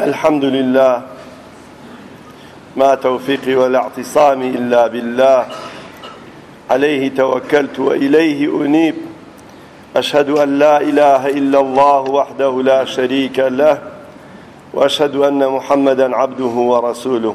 الحمد لله ما توفيقي ولا اعتصامي إلا بالله عليه توكلت وإليه أنيب أشهد أن لا إله إلا الله وحده لا شريك له وأشهد أن محمدا عبده ورسوله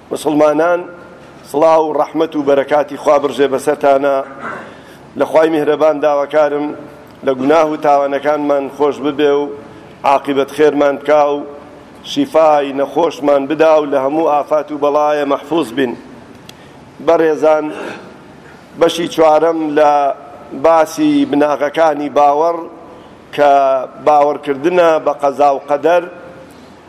مسوڵمانان سڵاو و ڕەحمەت و بەرەکاتی خوا بڕژێ بەسەرتانا لە خوای میهرەبان داواکارم لە گوناه و تاوانەکانمان خۆش ببێ و عاقیبەت خێرمان بکا و شیفای نەخۆشمان بدا و لە هەموو ئافات و بەڵایە مەحفوز بین بەڕێزان بەشی چوارەم لە باسی بناغەکانی باوەڕ کە باوەڕکردنە بە قەزا و قەدەر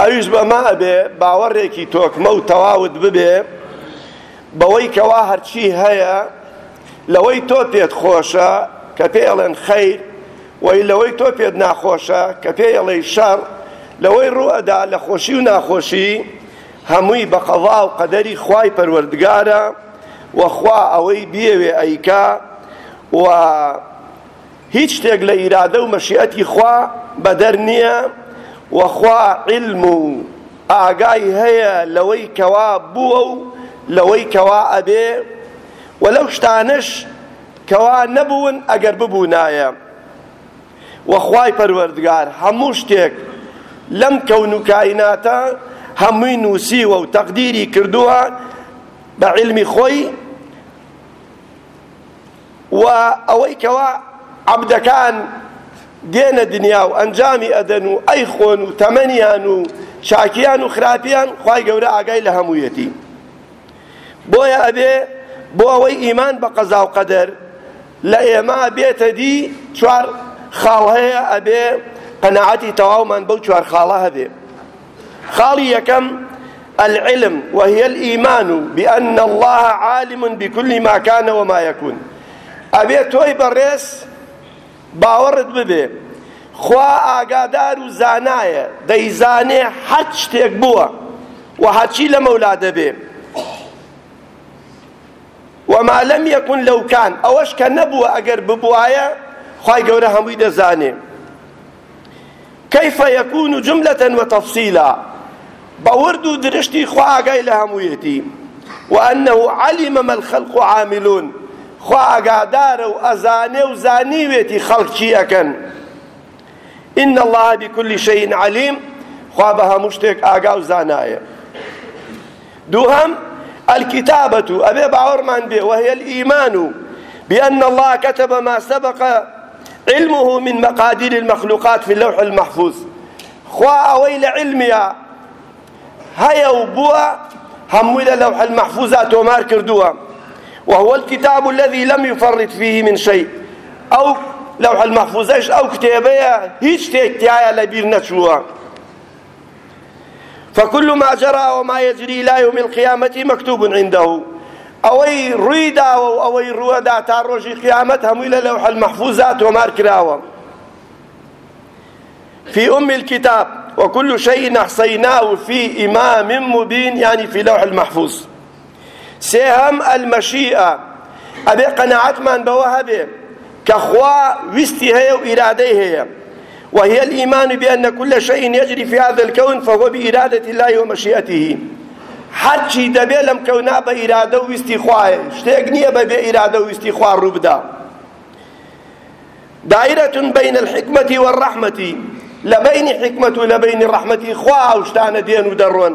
ئەویش بەمە ئەبێ باوەڕێکی تۆکمە و تەواوت ببێ بەوەی کەوا هەرچی هەیە لەوەی تۆ پێت خۆشە کە پێ ئەڵێن خەیر وەی لەوەی تۆ پێت ناخۆشە کە پێ ئەڵێی شەڕ لەوەی ڕوئەدا لە خۆشی و ناخۆشی هەمووی بە قەضا و قەدەری خوای پەروەردگارە وەخوا ئەوەی بیەوێ ئەیکا و هیچ شتێک لە ئیرادە و مەشیئەتی خوا بەدەر نییە و خوا عیلم و ئاگای هەیە لەوەی کەوا بووە و لەوەی کەوا ئەبێ و لەو شتانەش کەوا نەبوون ئەگەر ببوونایە و خوای پەروەردگار هەموو شتێک لەم کەون و کائیناتە هەمووی نووسیوە و تەقدیری کردووە بە عیلمی خۆی و ئەوەی کەوا عەبدەکان دێنە دنیا و ئەنجامی ئەدەن و ئەیخۆن و تەمەنیان و چاکیان و خراپیان خوای گەورە ئاگای لە هەموویەتی بۆیە ئەبێ بۆ ئەوەی ئیمان بە قەزا و قەدەر لە ئێمە بێتە دی چوار خاڵ هەیە ئەبێ قەناعەتی تەواومان بەو چوار خاڵە هەبێ خاڵی یەکەم، العلم وهی الایمان بان اللە عالم بکل ما کان وما یکون، ئەبێ تۆی بەڕێز باوەڕت ببێ خوا ئاگادار و زانایە، دەیزانێ هەر شتێک بووە و هەرچی لەمەولا دەبێ، وما لم یکن لو کان، ئەوەش کە نەبووە ئەگەر ببوایە خوای گەورە هەمووی دەزانێ. کیف یکون جملە و تفصیلا بە ورد و درشتی خوا ئاگای لە هەموویەتی و انه علم ما الخلق عاملون خوا ئاگادارە و ئەزانێ و زانیوێتی خەڵک چی ئەکەن ان الله بكل شيء علیم خوا بە هەموو شتێک ئاگا و زانایە دووهەم الكتابة أبي باورمان به وهي الإيمان بأن الله كتب ما سبق علمه من مقادير المخلوقات في اللوح المحفوظ خوا ويل علميا هيا وبوا هم لوح المحفوظات ومار كردوها وهو الكتاب الذي لم يفرط فيه من شيء أو لوح المحفوظش أو كتابية هيش تكتايا لبير نشوها فكل ما جرى وما يجري إلى يوم القيامة مكتوب عنده أوي رويدا وأوي رودا تاروجي قيامتهم إلى لوح المحفوظات ومار كراوة في أم الكتاب وكل شيء أحصيناه في إمام مبين يعني في لوح المحفوظ سێهەم، المشیئە، ئەبێ قەناعەتمان بەوە هەبێ کە خوا ویستی هەیە و ئیرادەی هەیە، وهی الایمان بان کل شیء یجری فی هذا الکون فهو بارادة الله ومشیئته، هەرچی دەبێ لەم کەونا بە ئیرادە و ویستی خوایە، شتێک نییە بە بێ ئیرادە و ویستی خوا ڕوو بدا. دائرة بین الحکمة والرحمة، لە بەینی حیکمەت و لە بەینی ڕەحمەتی خوا ئەو شتانە دێن و دەڕۆن.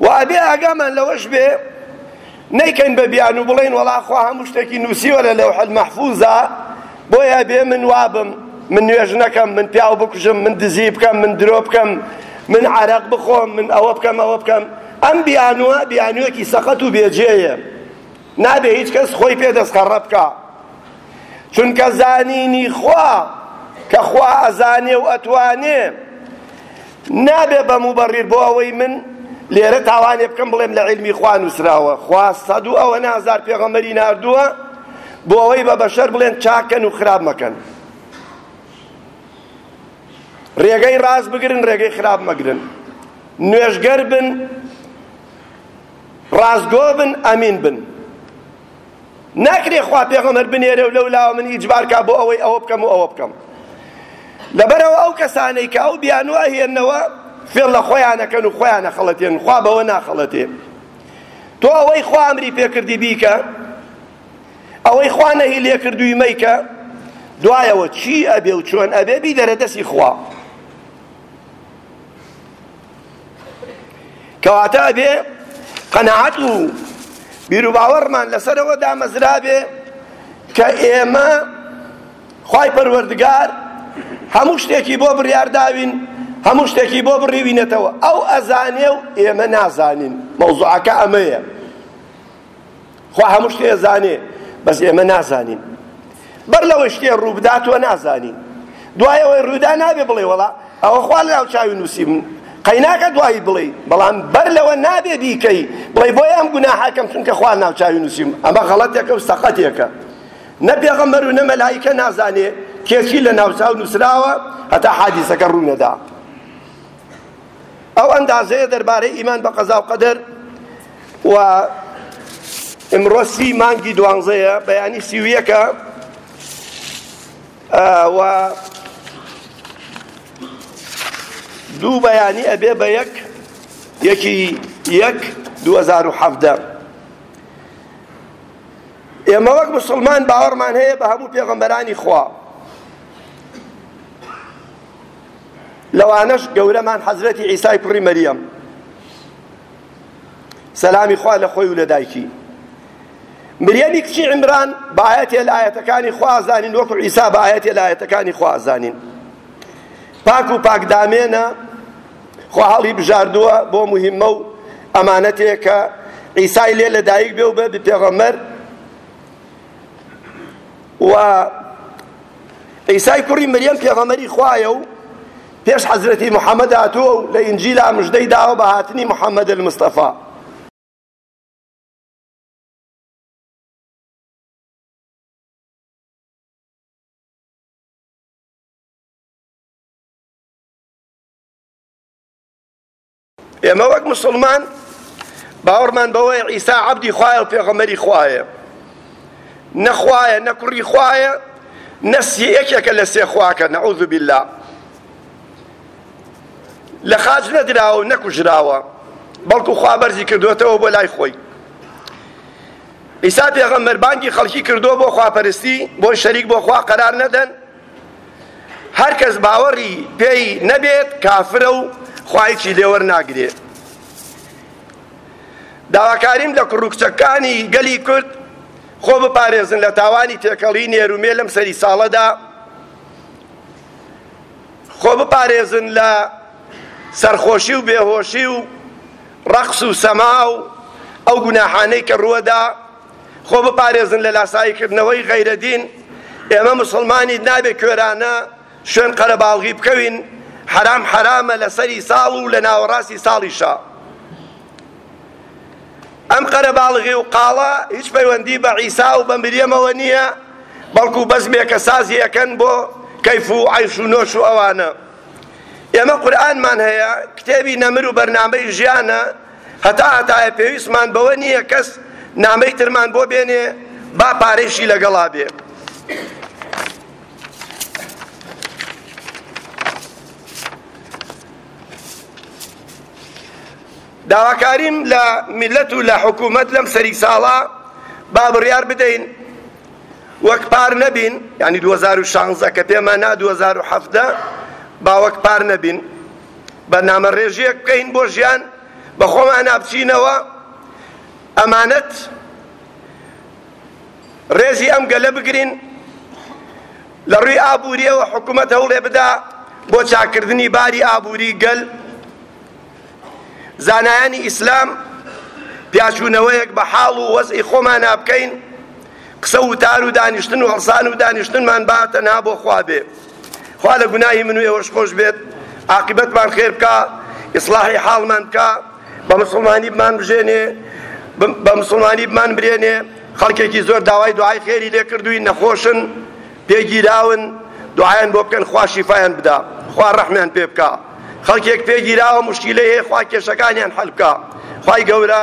و ئەبێ ئاگامان لەوەش بێ نەیکەین بە بیان و بڵێین وەڵا خوا هەموو شتێکی نووسیوە لە لەوح المەحفوظە بۆیە بێ من وابم من نوێژ نەکەم من پیاو بکوژم من دزی بکەم من درۆ بکەم من عرەق بخۆم من ئەوە بکەم ئەوە بکەم ئەم بیانوە بیانوێکی سەقەت و بێجێیە نابێ هیچ کەس خۆی پێ دەستخەڕە بکە چونکە زانینی خوا کە خوا ئەزانێ و ئەتوانێ نابێ بە موبەڕیر بۆ ئەوەی من لێرە تاوانێ بکەم بڵێم لە عیلمی خوا نووسراوە خوا سەد و ئەوە نازار پێغەمبەری ناردووە بۆ ئەوەی بە بەشەر بڵێن چاکەن و خراپ مەکەن ڕێگەی ڕاست بگرن ڕێگەی خراپ مەگرن نوێژگەر بن ڕاستگۆ بن ئەمین بن ناکرێ خوا پێغەمبەر بنێرێ و لەو لاوە من ئیجبار کا بۆ ئەوەی ئەوە بکەم و ئەوە بکەم لەبەرەوە ئەو کەسانەی کە ئەو بیانوە هێنەوە فێڵ لە خۆیانەکەن و خۆیانە خەڵەتێن خوا بەوە ناخەڵەتێ تۆ ئەوەی خوا ئەمری پێکردی بیکە ئەوەی خوا نەهی لێکردووی مەیکە دوایەوە چی ئەبێ و چۆن ئەبێ بیدەرە دەستی خوا کەواتە ئەبێ قەناعەت و بیروباوەڕمان لەسەرەوە دامەزرابێ کە ئێمە خوای پەروەردگار هەموو شتێکی بۆ بڕیار داوین هەموو شتێکی بۆ بڕیوینەتەوە ئەو ئەزانێ و ئێمە نازانین مەوزوعەکە ئەمەیە خوا هەموو شتێ ئەزانێ بەس ئێمە نازانین بەر لەوەی شتێ ڕووبدا تۆ نازانی دوای ئەوەی ڕوودا نابێ بڵێ وەڵا ئەوە خوا لە ناوچاوی نووسی من قەیناکە دوایی بڵێ بەڵام بەر لەوە نابێ بیکەی بڵێ بۆیە ئەم گوناحەکەم چونکە خوا ناوچاوی نووسیم ئەمە غەڵەتێکە و سەقەتێکە نە پێغەمبەر و نە مەلایکە نازانێ کێچی لە ناوچاو نووسراوە هەتا حادیسەکە ڕوو نەدا ئەو ئەندازەیە دەربارەی ئیمان بە قەزا و قەدەر و ئمڕۆ سی مانگی دوانزەیە بەیانی سی و یەکە و دوو بەیانی ئەبێ بە یەک یەکی یەک دوو هەزار و حەڤدە ئێمە وەک مسلمان باوەڕمان هەیە بە هەموو پێغەمبەرانی خوا لەوانەش گەورەمان حەزرەتی عیسای کوڕی مەریەم سەلامی خوا لە خۆی و لە دایکی مریەمی کچی عیمران بە ئایەتێ لە ئایەتەکانی خوا ئەزانین وەکو عیسا بە ئایەتێ لە ئایەتەکانی خوا ئەزانین پاک و پاکدامێنە خوا هەڵی بژاردووە بۆ مهمە و ئەمانەتێ کە عیسای لێ لە دایک بێ و بە پێغەمەر و عیسای کوڕی مریەم پێغەمبەری خوایە و پێش حەزرەتی محەمەد هاتووە و لە ئینجیلا مژدەی داوە بە هاتنی محەمەد المستەفا. ئێمە وەک مسلمان باوەڕمان بەوەیە عیسا عەبدی خوایە و پێغەمبەری خوایە نە خوایە نە کوڕی خوایە نە یەکێکە لە سێ خواکە نەعوذ بالله لە خاج نەدراوە و نەکوژراوە بەڵکو خوا بەرزی کردوێتەوە بۆ لای خۆی عیسا پێغەمبەر بانگی خەڵکی کردووە بۆ خواپەرستی بۆی شەریک بۆ خوا قەرار نەدەن هەرکەس باوەڕی پێی نەبێت کافرە و خوایچی لێوەرناگرێ داواکاریم لە کوڕ و کچەکانی گەلی کورد خۆ بپارێزن لە تاوانی تێکەڵی نێرومێ لەم سەری ساڵەدا خۆ بپارێزن لە سەرخۆشی و بێهۆشی و ڕەقس و سەما و ئەو گوناحانەی کە ڕووەدا خۆ بپارێزن لە لاسایی کردنەوەی غەیرە دین ئێمە مسلمانی نابێ کوێرانە شوێن قەرەباڵغی بکەوین حرام حرامە لەسەری ساڵ و لە ناوەڕاستی ساڵیشە ئەم قەرەباڵغی و قاڵە هیچ پەیوەندی بە عیسا و بە مریەمەوە نییە بەڵکو بەزمێکە سازی ئەەکەن بۆ کەیف و عیش و نۆش و ئەوانە ئێمە قورآنمان هەیە کتێبی نەمر و بەرنامەی ژیانە هەتا هەتایە پێویستمان بەوە نییە کەس نامەی ترمان بۆ بێنێ با پارەیشی لەگەڵا بێ. داواکاریم لە میلەت و لە حکوومەت لەم سەریک ساڵە با بڕیار بدەین وەک پار نەبین ینی 2016 کە پێمان نا 2017 باوەک پار نەبین بەرنامەڕێژیەک بکەین بۆ ژیان بە خۆمانا بچینەوە ئەمانەت ڕێزی ئەم گەلە بگرین لە ڕووی ئابووریەوە حکوومەت هەوڵێ بدا بۆ چاکردنی باری ئابووری گەل زانایانی ئیسلام پیاچوونەوەیەک بە حاڵ و وەزئی خۆمانا بکەین قسە وتار و دانیشتن و هەڵسان و دانیشتنمان با تەنها بۆ خوا بێ خوا لە گوناهی من و ئێوەش خۆش بێت عاقبەتمان خێر بکە ئیسلاحی حاڵمان بکە بە مسلمانی بمان بژێنێ بە مسلمانی بمان برێنێ خەڵکێکی زۆر داوای دوعای خێری لێ کردووی نەخۆشن پێگیراون دوعایان بۆ بکەن خوا شیفایان بدا خوا ڕەحمیان پێ بکە خەڵکێک پێگیراوە مشکیلەیە خوا کێشەکانیان حەل بکە خوای گەورە